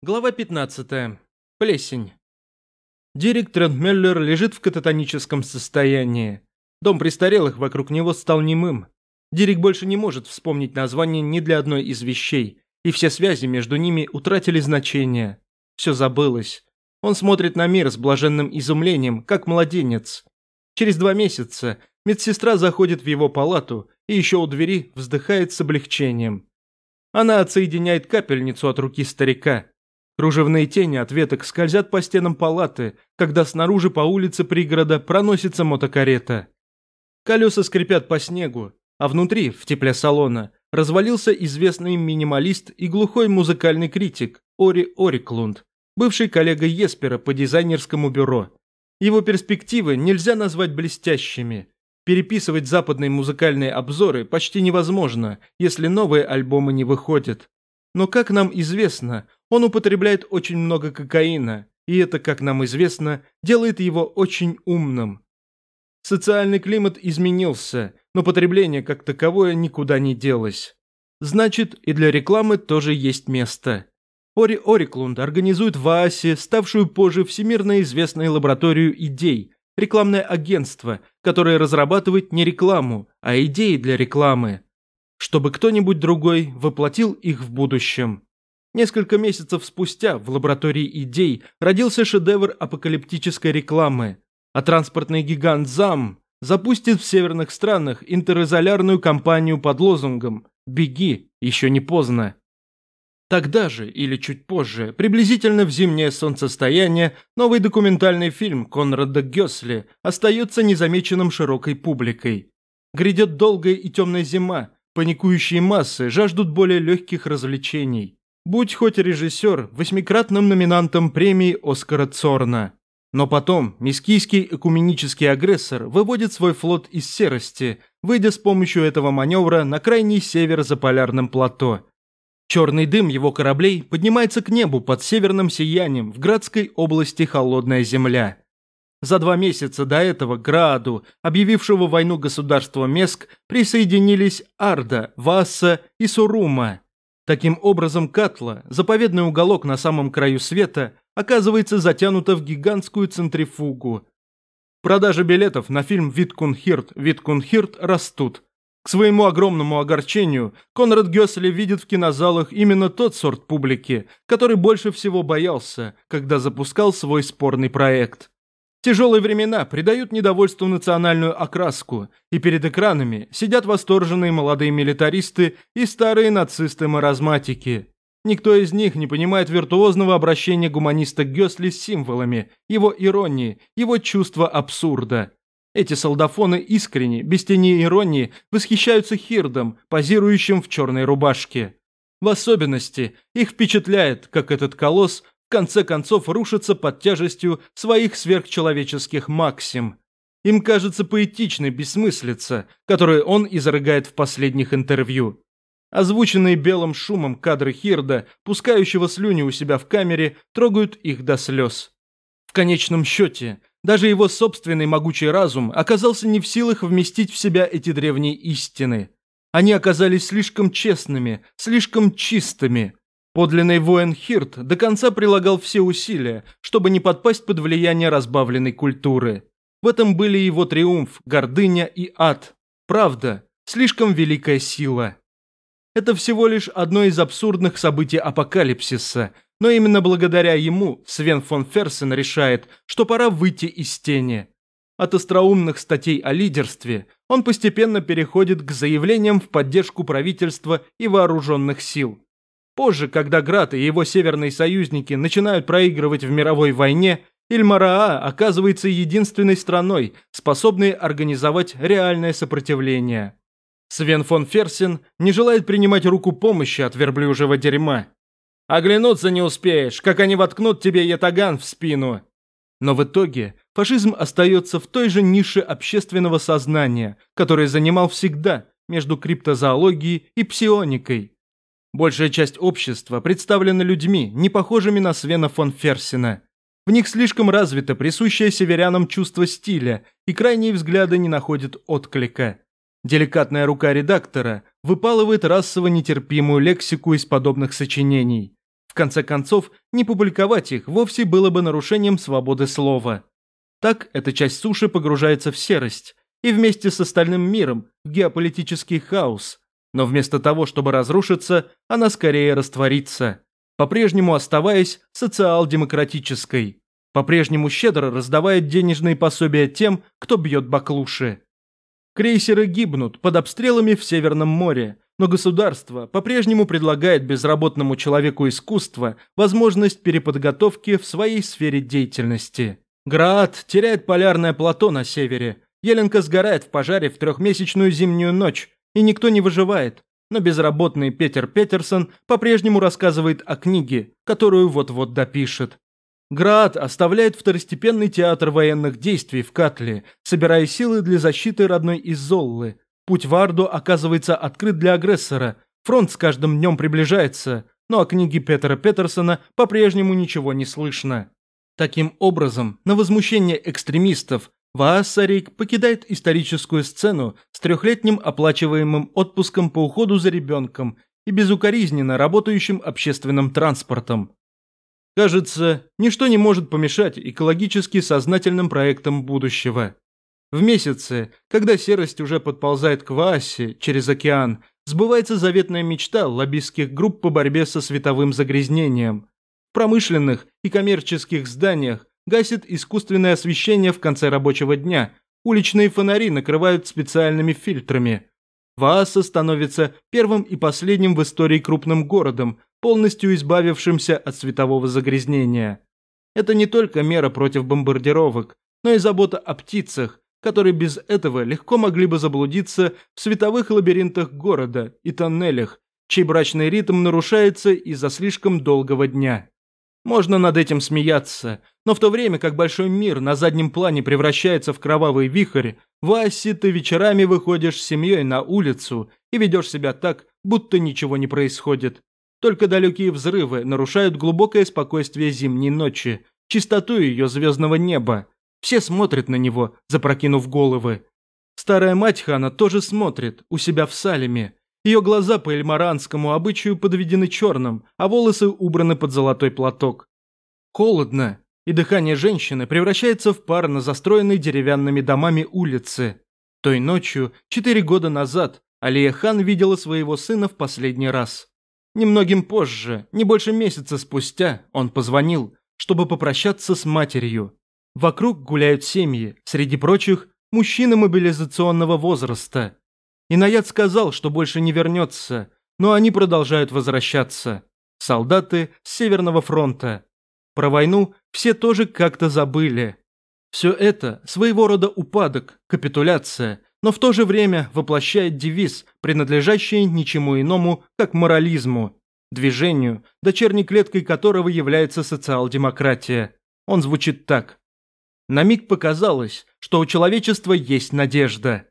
Глава 15. Плесень. Дирик Трентмеллер лежит в кататоническом состоянии. Дом престарелых вокруг него стал немым. Дирик больше не может вспомнить название ни для одной из вещей, и все связи между ними утратили значение. Все забылось. Он смотрит на мир с блаженным изумлением, как младенец. Через два месяца медсестра заходит в его палату и еще у двери вздыхает с облегчением. Она отсоединяет капельницу от руки старика Кружевные тени от веток скользят по стенам палаты, когда снаружи по улице пригорода проносится мотокарета. Колеса скрипят по снегу, а внутри, в тепле салона, развалился известный минималист и глухой музыкальный критик Ори Ориклунд, бывший коллега Еспера по дизайнерскому бюро. Его перспективы нельзя назвать блестящими. Переписывать западные музыкальные обзоры почти невозможно, если новые альбомы не выходят. Но, как нам известно, он употребляет очень много кокаина, и это, как нам известно, делает его очень умным. Социальный климат изменился, но потребление как таковое никуда не делось. Значит, и для рекламы тоже есть место. Ори Ориклунд организует в ААСе, ставшую позже всемирно известной лабораторию идей, рекламное агентство, которое разрабатывает не рекламу, а идеи для рекламы чтобы кто-нибудь другой воплотил их в будущем. Несколько месяцев спустя в лаборатории идей родился шедевр апокалиптической рекламы, а транспортный гигант ЗАМ запустит в северных странах интеризолярную кампанию под лозунгом «Беги, еще не поздно». Тогда же, или чуть позже, приблизительно в зимнее солнцестояние, новый документальный фильм Конрада Гёсли остается незамеченным широкой публикой. Грядет долгая и темная зима, Паникующие массы жаждут более легких развлечений. Будь хоть режиссер восьмикратным номинантом премии Оскара Цорна. Но потом мискийский экуменический агрессор выводит свой флот из серости, выйдя с помощью этого маневра на крайний север за полярным плато. Черный дым его кораблей поднимается к небу под северным сиянием в Градской области Холодная Земля. За два месяца до этого к Грааду, объявившего войну государства Меск, присоединились Арда, Васса и Сурума. Таким образом, Катла, заповедный уголок на самом краю света, оказывается затянута в гигантскую центрифугу. Продажи билетов на фильм «Виткунхирт, Виткунхирт» растут. К своему огромному огорчению, Конрад Гёсли видит в кинозалах именно тот сорт публики, который больше всего боялся, когда запускал свой спорный проект. Тяжелые времена придают недовольству национальную окраску, и перед экранами сидят восторженные молодые милитаристы и старые нацисты-маразматики. Никто из них не понимает виртуозного обращения гуманиста Гёсли с символами, его иронии, его чувства абсурда. Эти солдафоны искренне, без тени иронии, восхищаются Хирдом, позирующим в черной рубашке. В особенности их впечатляет, как этот колосс конце концов рушатся под тяжестью своих сверхчеловеческих максим. Им кажется поэтичной бессмыслица, которую он изрыгает в последних интервью. Озвученные белым шумом кадры Хирда, пускающего слюни у себя в камере, трогают их до слез. В конечном счете, даже его собственный могучий разум оказался не в силах вместить в себя эти древние истины. Они оказались слишком честными, слишком чистыми, Подлинный воин Хирт до конца прилагал все усилия, чтобы не подпасть под влияние разбавленной культуры. В этом были его триумф, гордыня и ад. Правда, слишком великая сила. Это всего лишь одно из абсурдных событий апокалипсиса, но именно благодаря ему Свен фон Ферсен решает, что пора выйти из тени. От остроумных статей о лидерстве он постепенно переходит к заявлениям в поддержку правительства и вооруженных сил. Позже, когда Град и его северные союзники начинают проигрывать в мировой войне, Ильмараа оказывается единственной страной, способной организовать реальное сопротивление. Свен фон Ферсен не желает принимать руку помощи от верблюжьего дерьма. Оглянуться не успеешь, как они воткнут тебе ятаган в спину. Но в итоге фашизм остается в той же нише общественного сознания, которое занимал всегда между криптозоологией и псионикой. Большая часть общества представлена людьми, не похожими на Свена фон Ферсена. В них слишком развито присущее северянам чувство стиля, и крайние взгляды не находят отклика. Деликатная рука редактора выпалывает расово нетерпимую лексику из подобных сочинений. В конце концов, не публиковать их вовсе было бы нарушением свободы слова. Так эта часть суши погружается в серость и вместе с остальным миром в геополитический хаос, но вместо того, чтобы разрушиться, она скорее растворится, по-прежнему оставаясь социал-демократической, по-прежнему щедро раздавая денежные пособия тем, кто бьет баклуши. Крейсеры гибнут под обстрелами в Северном море, но государство по-прежнему предлагает безработному человеку искусства возможность переподготовки в своей сфере деятельности. Граат теряет полярное плато на севере, Еленка сгорает в пожаре в трехмесячную зимнюю ночь, и никто не выживает. Но безработный Петер Петерсон по-прежнему рассказывает о книге, которую вот-вот допишет. Град оставляет второстепенный театр военных действий в Катле, собирая силы для защиты родной Изоллы. Путь в Арду оказывается открыт для агрессора. Фронт с каждым днем приближается, но о книге Петера Петерсона по-прежнему ничего не слышно. Таким образом, на возмущение экстремистов Ваассарик покидает историческую сцену с трехлетним оплачиваемым отпуском по уходу за ребенком и безукоризненно работающим общественным транспортом. Кажется, ничто не может помешать экологически сознательным проектам будущего. В месяце, когда серость уже подползает к Ваасе через океан, сбывается заветная мечта лоббистских групп по борьбе со световым загрязнением. В промышленных и коммерческих зданиях гасит искусственное освещение в конце рабочего дня, уличные фонари накрывают специальными фильтрами. Вааса становится первым и последним в истории крупным городом, полностью избавившимся от светового загрязнения. Это не только мера против бомбардировок, но и забота о птицах, которые без этого легко могли бы заблудиться в световых лабиринтах города и тоннелях, чей брачный ритм нарушается из-за слишком долгого дня. Можно над этим смеяться, но в то время как большой мир на заднем плане превращается в кровавый вихрь, в ты вечерами выходишь с семьей на улицу и ведешь себя так, будто ничего не происходит. Только далекие взрывы нарушают глубокое спокойствие зимней ночи, чистоту ее звездного неба. Все смотрят на него, запрокинув головы. Старая мать Хана тоже смотрит, у себя в Салеме. Ее глаза по эльмаранскому обычаю подведены черным, а волосы убраны под золотой платок. Холодно, и дыхание женщины превращается в пар на застроенной деревянными домами улице. Той ночью, четыре года назад, Алия Хан видела своего сына в последний раз. Немногим позже, не больше месяца спустя, он позвонил, чтобы попрощаться с матерью. Вокруг гуляют семьи, среди прочих – мужчины мобилизационного возраста. Инаят сказал, что больше не вернется, но они продолжают возвращаться. Солдаты с Северного фронта. Про войну все тоже как-то забыли. Все это своего рода упадок, капитуляция, но в то же время воплощает девиз, принадлежащий ничему иному, как морализму, движению, дочерней клеткой которого является социал-демократия. Он звучит так. На миг показалось, что у человечества есть надежда.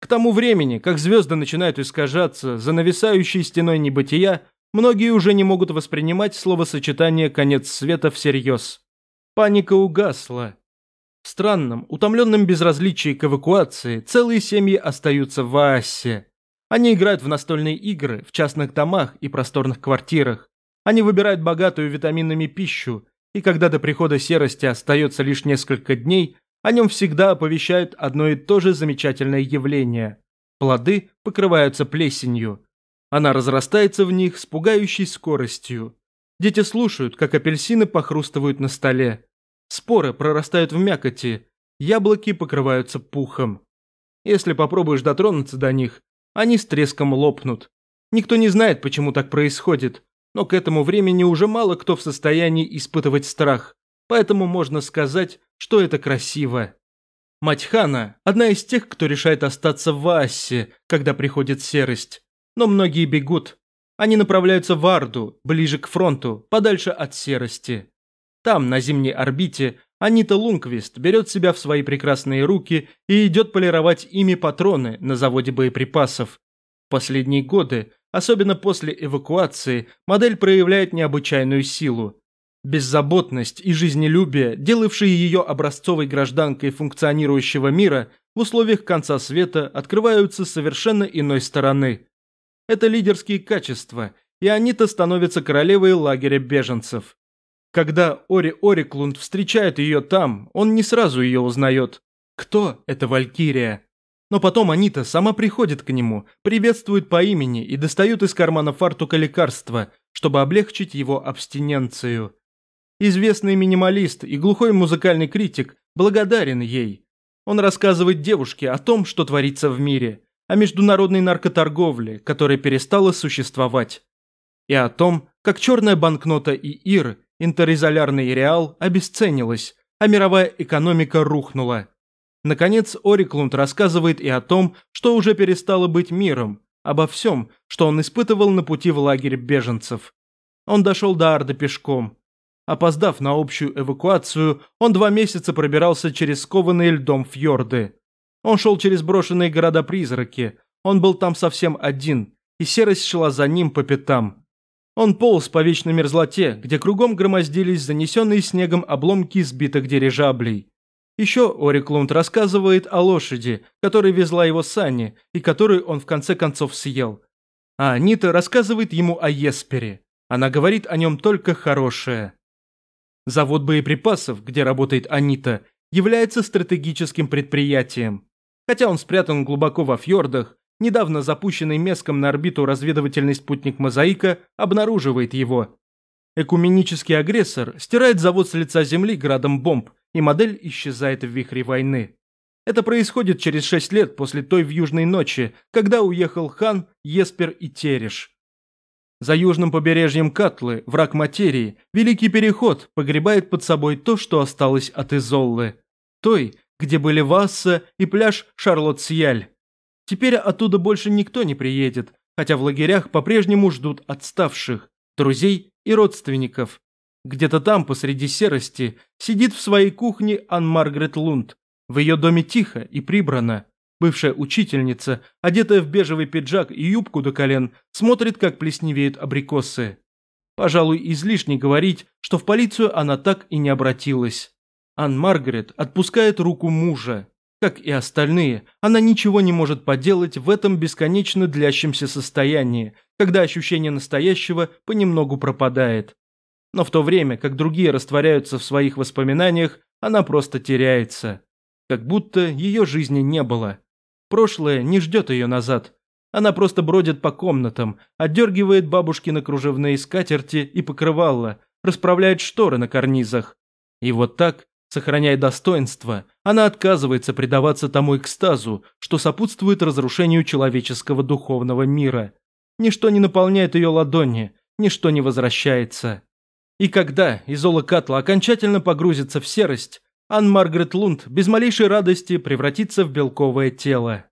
К тому времени, как звезды начинают искажаться за нависающей стеной небытия, многие уже не могут воспринимать словосочетание «конец света» всерьез. Паника угасла, в странном, утомленном безразличии к эвакуации целые семьи остаются в Аасе. Они играют в настольные игры в частных домах и просторных квартирах. Они выбирают богатую витаминами пищу, и когда до прихода серости остается лишь несколько дней, о нем всегда оповещают одно и то же замечательное явление. Плоды покрываются плесенью. Она разрастается в них с пугающей скоростью. Дети слушают, как апельсины похрустывают на столе. Споры прорастают в мякоти, яблоки покрываются пухом. Если попробуешь дотронуться до них, они с треском лопнут. Никто не знает, почему так происходит, но к этому времени уже мало кто в состоянии испытывать страх, поэтому можно сказать, что это красиво. Мать Хана – одна из тех, кто решает остаться в Ассе, когда приходит серость. Но многие бегут. Они направляются в Арду, ближе к фронту, подальше от серости. Там, на зимней орбите, Анита Лунквист берет себя в свои прекрасные руки и идет полировать ими патроны на заводе боеприпасов. В последние годы, особенно после эвакуации, модель проявляет необычайную силу. Беззаботность и жизнелюбие, делавшие ее образцовой гражданкой функционирующего мира, в условиях конца света открываются совершенно иной стороны. Это лидерские качества, и Анита становится королевой лагеря беженцев. Когда Ори Ориклунд встречает ее там, он не сразу ее узнает. Кто это Валькирия? Но потом Анита сама приходит к нему, приветствует по имени и достает из кармана фартука лекарства, чтобы облегчить его абстиненцию. Известный минималист и глухой музыкальный критик благодарен ей. Он рассказывает девушке о том, что творится в мире, о международной наркоторговле, которая перестала существовать, и о том, как черная банкнота ИИР, интеризолярный реал, обесценилась, а мировая экономика рухнула. Наконец, Ориклунд рассказывает и о том, что уже перестало быть миром, обо всем, что он испытывал на пути в лагерь беженцев. Он дошел до Арда пешком, Опоздав на общую эвакуацию, он два месяца пробирался через скованные льдом фьорды. Он шел через брошенные города-призраки, он был там совсем один, и серость шла за ним по пятам. Он полз по вечной мерзлоте, где кругом громоздились занесенные снегом обломки сбитых дирижаблей. Еще Ориклунд рассказывает о лошади, которая везла его сани, и которую он в конце концов съел. А Анита рассказывает ему о Еспере. Она говорит о нем только хорошее. Завод боеприпасов, где работает Анита, является стратегическим предприятием. Хотя он спрятан глубоко во фьордах, недавно запущенный Меском на орбиту разведывательный спутник «Мозаика» обнаруживает его. Экуменический агрессор стирает завод с лица Земли градом бомб, и модель исчезает в вихре войны. Это происходит через шесть лет после той в Южной ночи, когда уехал Хан, Еспер и Тереш. За южным побережьем Катлы, враг материи, Великий Переход погребает под собой то, что осталось от Изоллы. Той, где были Васса и пляж Шарлотт-Сьяль. Теперь оттуда больше никто не приедет, хотя в лагерях по-прежнему ждут отставших, друзей и родственников. Где-то там, посреди серости, сидит в своей кухне Ан-Маргарет Лунд. В ее доме тихо и прибрано. Бывшая учительница, одетая в бежевый пиджак и юбку до колен, смотрит, как плесневеют абрикосы. Пожалуй, излишне говорить, что в полицию она так и не обратилась. Ан Маргарет отпускает руку мужа. Как и остальные, она ничего не может поделать в этом бесконечно длящемся состоянии, когда ощущение настоящего понемногу пропадает. Но в то время, как другие растворяются в своих воспоминаниях, она просто теряется. Как будто ее жизни не было. Прошлое не ждет ее назад. Она просто бродит по комнатам, отдергивает бабушкины кружевные скатерти и покрывала, расправляет шторы на карнизах. И вот так, сохраняя достоинство, она отказывается предаваться тому экстазу, что сопутствует разрушению человеческого духовного мира. Ничто не наполняет ее ладони, ничто не возвращается. И когда Изола Катла окончательно погрузится в серость, Ан Маргарет Лунд без малейшей радости превратится в белковое тело.